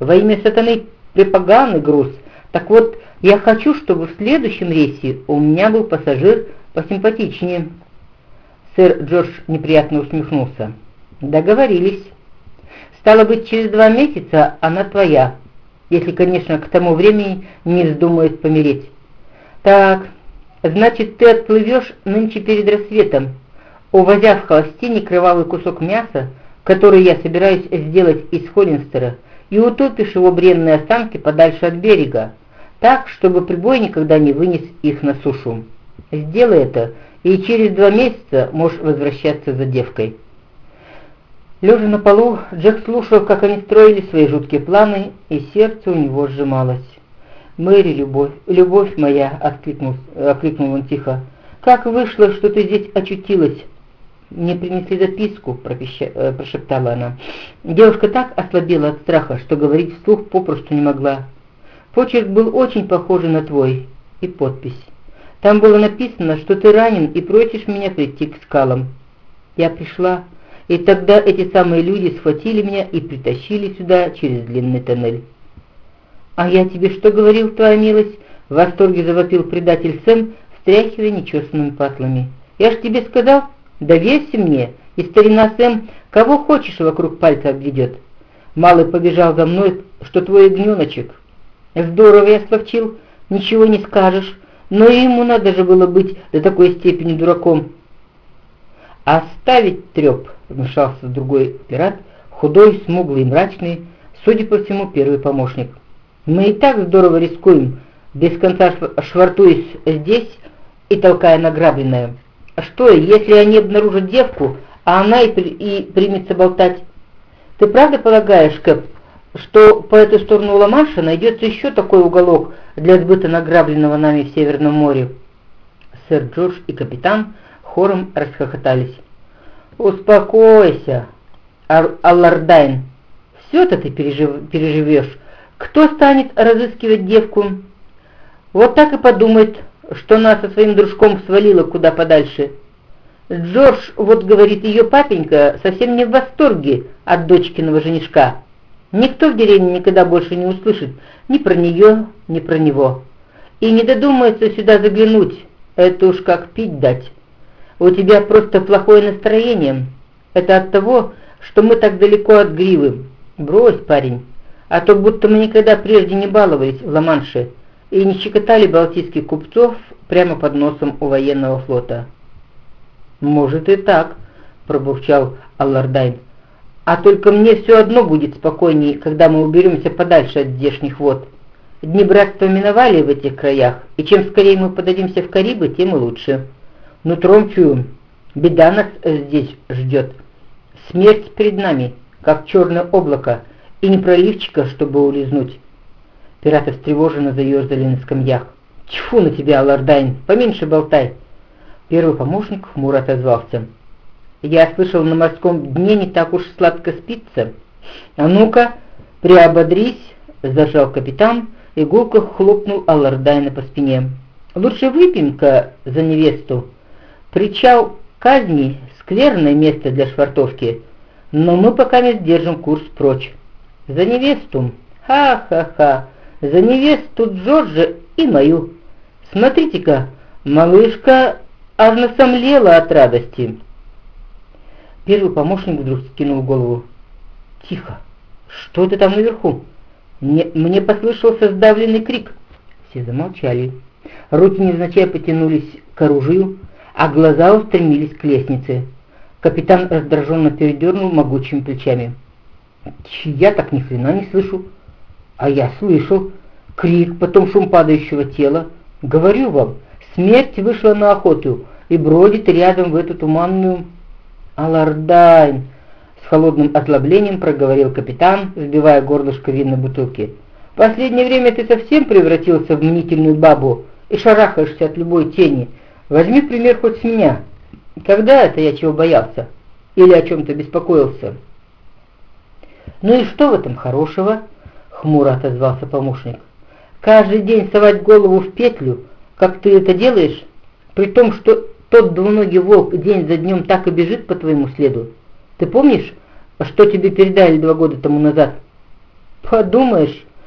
во имя сатаны припоганый груз. Так вот, я хочу, чтобы в следующем рейсе у меня был пассажир посимпатичнее». Сэр Джордж неприятно усмехнулся. «Договорились. Стало быть, через два месяца она твоя, если, конечно, к тому времени не вздумает помереть. Так, значит, ты отплывешь нынче перед рассветом, увозя в холостине кровавый кусок мяса, который я собираюсь сделать из Холлинстера, и утопишь его бренные останки подальше от берега, так, чтобы прибой никогда не вынес их на сушу. Сделай это, и через два месяца можешь возвращаться за девкой». Лежа на полу, Джек слушал, как они строили свои жуткие планы, и сердце у него сжималось. «Мэри, любовь, любовь моя!» — откликнул, окликнул он тихо. «Как вышло, что ты здесь очутилась?» «Мне принесли записку», — э, прошептала она. Девушка так ослабела от страха, что говорить вслух попросту не могла. Почерк был очень похож на твой, и подпись. Там было написано, что ты ранен и просишь меня прийти к скалам. Я пришла, и тогда эти самые люди схватили меня и притащили сюда через длинный тоннель. «А я тебе что говорил, твоя милость?» — в восторге завопил предатель Сэм, встряхивая нечесанными патлами. «Я ж тебе сказал, доверься мне, и старина Сэм кого хочешь вокруг пальца обведет. Малый побежал за мной, что твой ягненочек. Здорово я словчил, ничего не скажешь, но ему надо же было быть до такой степени дураком». «Оставить треп!» — вмешался другой пират, худой, смуглый и мрачный, судя по всему, первый помощник. «Мы и так здорово рискуем, без конца швартуясь здесь и толкая награбленное. Что, если они обнаружат девку, а она и, и примется болтать? Ты правда полагаешь, Кэп, что по эту сторону Ла-Манша найдется еще такой уголок для сбыта награбленного нами в Северном море?» Сэр Джордж и капитан хором расхохотались. «Успокойся, Аллардайн, все-то ты пережив, переживешь. Кто станет разыскивать девку? Вот так и подумает, что нас со своим дружком свалило куда подальше. Джордж, вот говорит ее папенька, совсем не в восторге от дочкиного женишка. Никто в деревне никогда больше не услышит ни про нее, ни про него. И не додумается сюда заглянуть, это уж как пить дать». У тебя просто плохое настроение. Это от того, что мы так далеко от гривы. Брось, парень, а то будто мы никогда прежде не баловались в Ла-Манше и не щекотали балтийских купцов прямо под носом у военного флота». «Может и так», — пробурчал Аллардайн. «А только мне все одно будет спокойней, когда мы уберемся подальше от здешних вод. Дни братства миновали в этих краях, и чем скорее мы подадимся в Карибы, тем и лучше». Нутром чую, беда нас здесь ждет. Смерть перед нами, как черное облако, и не проливчика, чтобы улизнуть. Пираты встревоженно заерзали на скамьях. «Тьфу на тебя, Лордайн, поменьше болтай!» Первый помощник хмуро отозвался. «Я слышал, на морском дне не так уж сладко спится. А ну-ка, приободрись!» — зажал капитан и гулко хлопнул Аллардайна по спине. «Лучше выпьем-ка за невесту, Причал казни — скверное место для швартовки, но мы пока не сдержим курс прочь. За невесту, ха-ха-ха, за невесту Джорджа и мою. Смотрите-ка, малышка аж насомлела от радости. Первый помощник вдруг скинул голову. «Тихо! Что это там наверху?» Мне, мне послышался сдавленный крик. Все замолчали. Руки невзначай потянулись к оружию, а глаза устремились к лестнице. Капитан раздраженно передернул могучими плечами. «Я так ни хрена не слышу». «А я слышал. Крик, потом шум падающего тела. Говорю вам, смерть вышла на охоту и бродит рядом в эту туманную...» «Алардайн!» — с холодным озлоблением проговорил капитан, сбивая горлышко винной бутылки. «В последнее время ты совсем превратился в мнительную бабу и шарахаешься от любой тени». Возьми пример хоть с меня. Когда это я чего боялся? Или о чем-то беспокоился? Ну и что в этом хорошего? Хмуро отозвался помощник. Каждый день совать голову в петлю, как ты это делаешь, при том, что тот двуногий волк день за днем так и бежит по твоему следу. Ты помнишь, что тебе передали два года тому назад? Подумаешь,